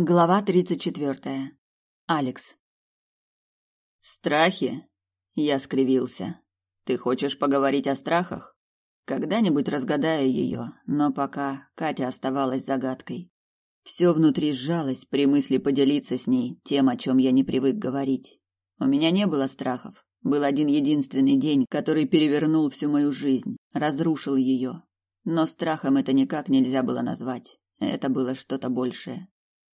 Глава тридцать четвертая. Алекс. Страхи? Я скривился. Ты хочешь поговорить о страхах? Когда-нибудь разгадаю ее, но пока Катя оставалась загадкой. Все внутри сжалось при мысли поделиться с ней тем, о чем я не привык говорить. У меня не было страхов. Был один единственный день, который перевернул всю мою жизнь, разрушил ее. Но страхом это никак нельзя было назвать. Это было что-то большее.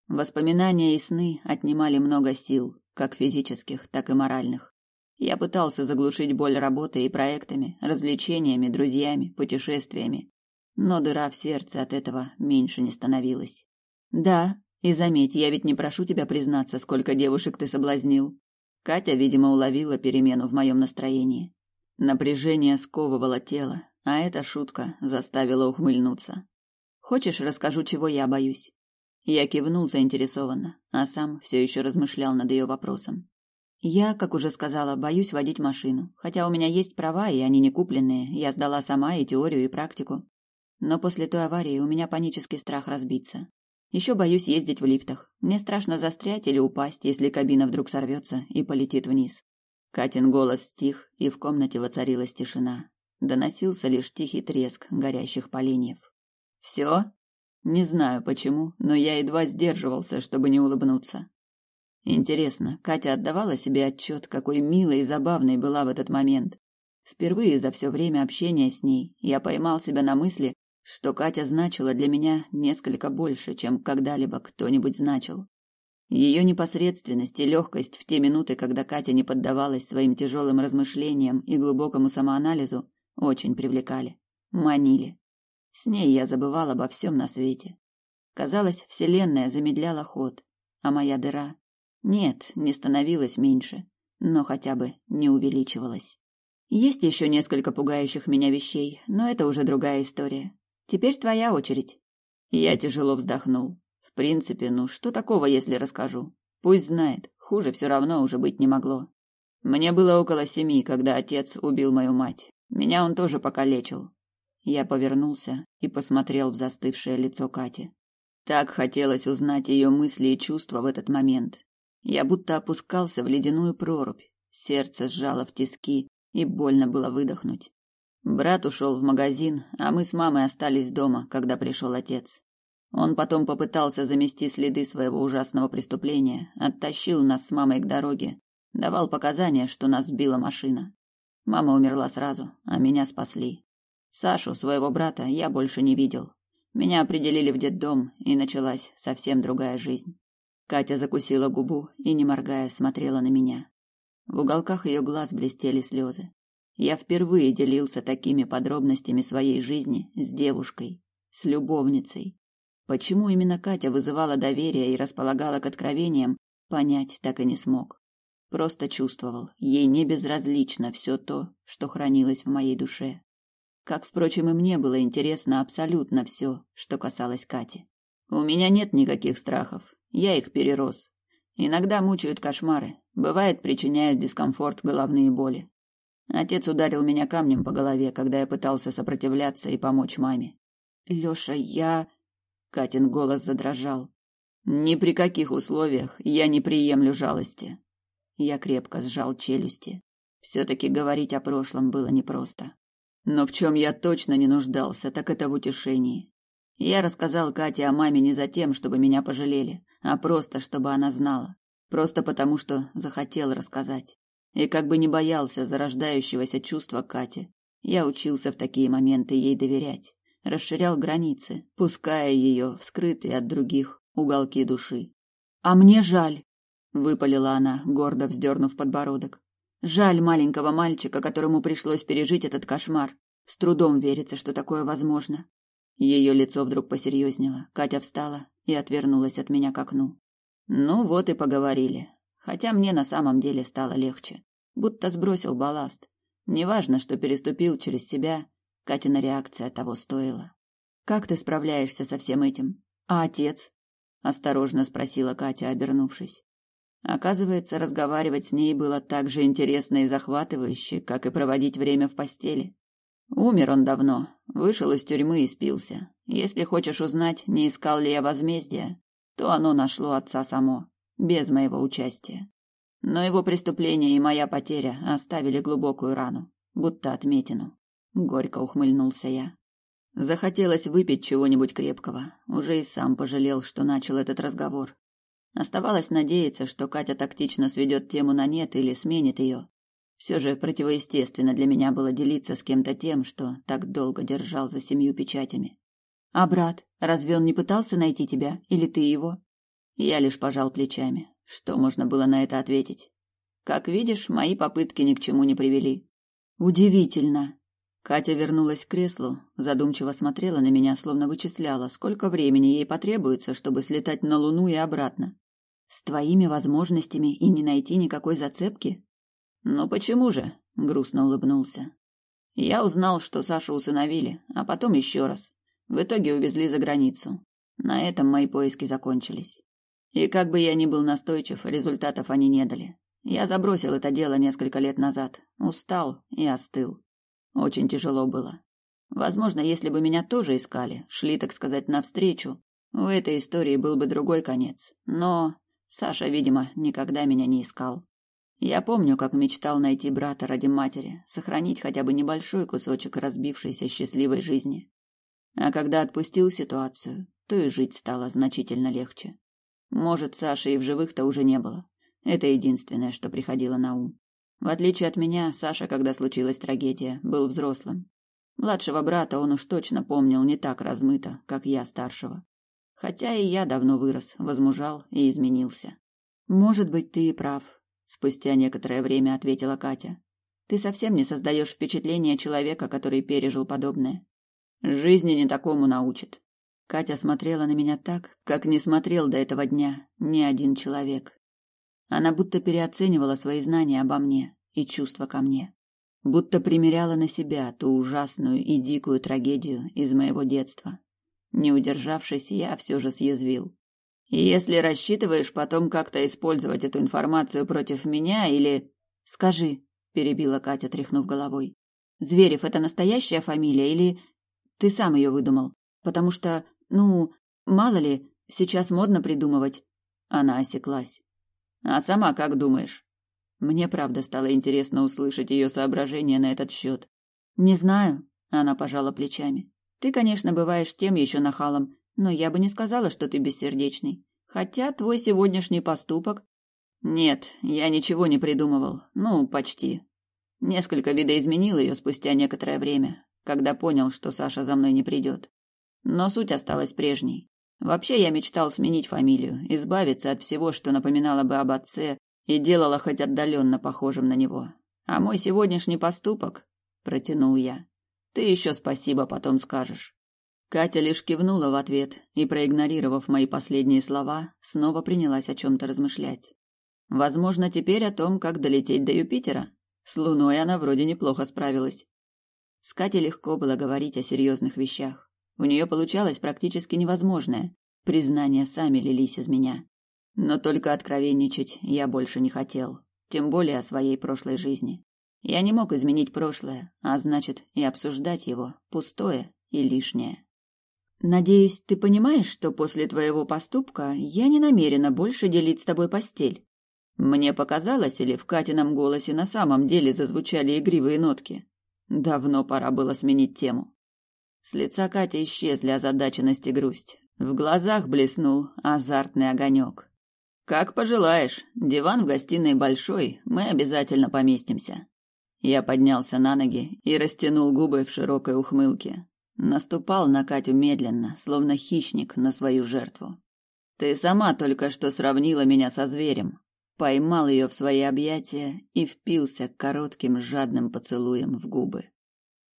Воспоминания и сны отнимали много сил, как физических, так и моральных. Я пытался заглушить боль работой и проектами, развлечениями, друзьями, путешествиями, но дыра в сердце от этого меньше не становилась. Да, и заметь, я ведь не прошу тебя признаться, сколько девушек ты соблазнил. Катя, видимо, уловила перемену в моем настроении. Напряжение сковывало тело, а эта шутка заставила ухмыльнуться. Хочешь, расскажу, чего я боюсь? Я кивнул заинтересованно, а сам все еще размышлял над ее вопросом. Я, как уже сказала, боюсь водить машину, хотя у меня есть права, и они не купленные. Я сдала сама и теорию, и практику. Но после той аварии у меня панический страх разбиться. Еще боюсь ездить в лифтах. Мне страшно застрять или упасть, если кабина вдруг сорвется и полетит вниз. Катин голос стих, и в комнате воцарилась тишина. Доносился лишь тихий треск горящих поленьев. Все? Не знаю почему, но я едва сдерживался, чтобы не улыбнуться. Интересно, Катя отдавала себе отчет, какой милой и забавной была в этот момент. Впервые за все время общения с ней я поймал себя на мысли, что Катя значила для меня несколько больше, чем когда-либо кто-нибудь значил. Ее непосредственность и легкость в те минуты, когда Катя не поддавалась своим тяжелым размышлениям и глубокому самоанализу, очень привлекали, манили. С ней я забывал обо всем на свете. Казалось, вселенная замедляла ход, а моя дыра нет, не становилась меньше, но хотя бы не увеличивалась. Есть еще несколько пугающих меня вещей, но это уже другая история. Теперь твоя очередь. Я тяжело вздохнул. В принципе, ну что такого, если расскажу? Пусть знает, хуже все равно уже быть не могло. Мне было около семи, когда отец убил мою мать. Меня он тоже покалечил. Я повернулся и посмотрел в застывшее лицо Кати. Так хотелось узнать ее мысли и чувства в этот момент. Я будто опускался в ледяную прорубь. Сердце сжало в тиски, и больно было выдохнуть. Брат ушел в магазин, а мы с мамой остались дома, когда пришел отец. Он потом попытался замести следы своего ужасного преступления, оттащил нас с мамой к дороге, давал показания, что нас сбила машина. Мама умерла сразу, а меня спасли. Сашу, своего брата, я больше не видел. Меня определили в детдом, и началась совсем другая жизнь. Катя закусила губу и, не моргая, смотрела на меня. В уголках ее глаз блестели слезы. Я впервые делился такими подробностями своей жизни с девушкой, с любовницей. Почему именно Катя вызывала доверие и располагала к откровениям, понять так и не смог. Просто чувствовал, ей не безразлично все то, что хранилось в моей душе. Как, впрочем, и мне было интересно абсолютно все, что касалось Кати. У меня нет никаких страхов, я их перерос. Иногда мучают кошмары, бывает причиняют дискомфорт, головные боли. Отец ударил меня камнем по голове, когда я пытался сопротивляться и помочь маме. Лёша, я... Катин голос задрожал. Ни при каких условиях я не приемлю жалости. Я крепко сжал челюсти. Все-таки говорить о прошлом было непросто. Но в чем я точно не нуждался, так это в утешении. Я рассказал Кате о маме не за тем, чтобы меня пожалели, а просто, чтобы она знала. Просто потому, что захотел рассказать. И как бы не боялся зарождающегося чувства Кати, я учился в такие моменты ей доверять, расширял границы, пуская ее в скрытые от других уголки души. «А мне жаль», — выпалила она, гордо вздернув подбородок. Жаль маленького мальчика, которому пришлось пережить этот кошмар. С трудом верится, что такое возможно. Ее лицо вдруг посерьезнело. Катя встала и отвернулась от меня к окну. Ну вот и поговорили. Хотя мне на самом деле стало легче. Будто сбросил балласт. Неважно, что переступил через себя, Катина реакция того стоила. «Как ты справляешься со всем этим? А отец?» – осторожно спросила Катя, обернувшись. Оказывается, разговаривать с ней было так же интересно и захватывающе, как и проводить время в постели. Умер он давно, вышел из тюрьмы и спился. Если хочешь узнать, не искал ли я возмездия, то оно нашло отца само, без моего участия. Но его преступление и моя потеря оставили глубокую рану, будто отметину. Горько ухмыльнулся я. Захотелось выпить чего-нибудь крепкого. Уже и сам пожалел, что начал этот разговор. Оставалось надеяться, что Катя тактично сведет тему на нет или сменит ее. Все же противоестественно для меня было делиться с кем-то тем, что так долго держал за семью печатями. А брат, разве он не пытался найти тебя, или ты его? Я лишь пожал плечами. Что можно было на это ответить? Как видишь, мои попытки ни к чему не привели. Удивительно. Катя вернулась к креслу, задумчиво смотрела на меня, словно вычисляла, сколько времени ей потребуется, чтобы слетать на Луну и обратно. С твоими возможностями и не найти никакой зацепки? Ну почему же? грустно улыбнулся. Я узнал, что Сашу усыновили, а потом еще раз. В итоге увезли за границу. На этом мои поиски закончились. И как бы я ни был настойчив, результатов они не дали. Я забросил это дело несколько лет назад, устал и остыл. Очень тяжело было. Возможно, если бы меня тоже искали, шли, так сказать, навстречу, у этой истории был бы другой конец. Но Саша, видимо, никогда меня не искал. Я помню, как мечтал найти брата ради матери, сохранить хотя бы небольшой кусочек разбившейся счастливой жизни. А когда отпустил ситуацию, то и жить стало значительно легче. Может, Саши и в живых-то уже не было. Это единственное, что приходило на ум. В отличие от меня, Саша, когда случилась трагедия, был взрослым. Младшего брата он уж точно помнил не так размыто, как я старшего. Хотя и я давно вырос, возмужал и изменился. Может быть, ты и прав, спустя некоторое время ответила Катя. Ты совсем не создаешь впечатление человека, который пережил подобное. Жизни не такому научит. Катя смотрела на меня так, как не смотрел до этого дня ни один человек. Она будто переоценивала свои знания обо мне и чувства ко мне, будто примеряла на себя ту ужасную и дикую трагедию из моего детства. Не удержавшись, я все же съязвил. Если рассчитываешь потом как-то использовать эту информацию против меня или... Скажи, перебила Катя, тряхнув головой. Зверев это настоящая фамилия или ты сам ее выдумал? Потому что ну, мало ли, сейчас модно придумывать. Она осеклась. А сама как думаешь? Мне правда стало интересно услышать ее соображения на этот счет. Не знаю, она пожала плечами. Ты, конечно, бываешь тем еще нахалом, но я бы не сказала, что ты бессердечный. Хотя твой сегодняшний поступок... Нет, я ничего не придумывал. Ну, почти. Несколько видоизменил ее спустя некоторое время, когда понял, что Саша за мной не придет. Но суть осталась прежней. Вообще я мечтал сменить фамилию, избавиться от всего, что напоминало бы об отце и делало хоть отдаленно похожим на него. А мой сегодняшний поступок, протянул я. Ты еще спасибо потом скажешь. Катя лишь кивнула в ответ и, проигнорировав мои последние слова, снова принялась о чем-то размышлять. Возможно, теперь о том, как долететь до Юпитера. С Луной она вроде неплохо справилась. С Катей легко было говорить о серьезных вещах. У нее получалось практически невозможное. Признания сами лились из меня. Но только откровенничать я больше не хотел, тем более о своей прошлой жизни. Я не мог изменить прошлое, а значит, и обсуждать его пустое и лишнее. Надеюсь, ты понимаешь, что после твоего поступка я не намерена больше делить с тобой постель. Мне показалось, или в Катином голосе на самом деле зазвучали игривые нотки. Давно пора было сменить тему. С лица Кати исчезли озадаченность и грусть. В глазах блеснул азартный огонек. «Как пожелаешь. Диван в гостиной большой, мы обязательно поместимся». Я поднялся на ноги и растянул губы в широкой ухмылке. Наступал на Катю медленно, словно хищник на свою жертву. «Ты сама только что сравнила меня со зверем». Поймал ее в свои объятия и впился коротким жадным поцелуем в губы.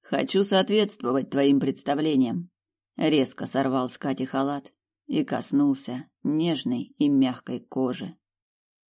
Хочу соответствовать твоим представлениям. Резко сорвал с Кати халат и коснулся нежной и мягкой кожи.